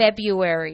February.